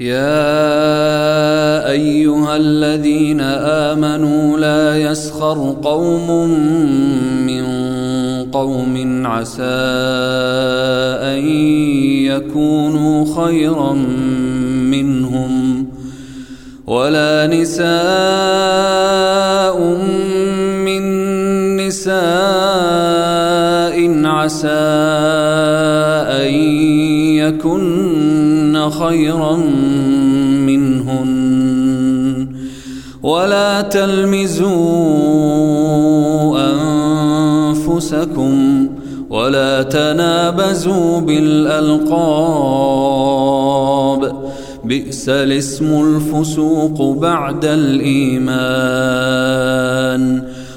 يا أيها الذين آمنوا لا يسخر قوم من قوم عسى أن يكونوا خيرا منهم ولا نساء من نساء عسى يكن خيرا منهن ولا تلمزوا أنفسكم ولا تنابزوا بالألقاب بئس الاسم الفسوق بعد الإيمان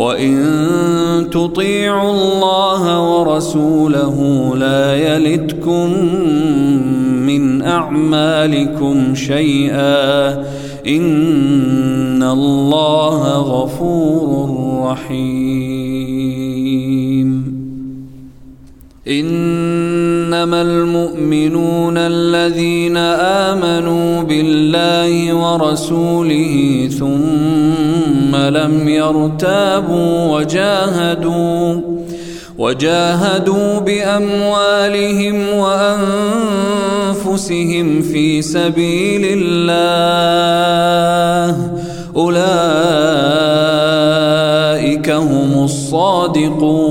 وإن تطيعوا الله ورسوله لا يلتكم من أعمالكم شيئا إن الله غفور رحيم إنما المؤمنون الذين آمنوا ورسوله ثم لم يرتابوا وجاهدوا وجاهدوا بأموالهم وأنفسهم في سبيل الله. أولئك هم الصادقون.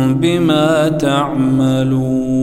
بما تعملون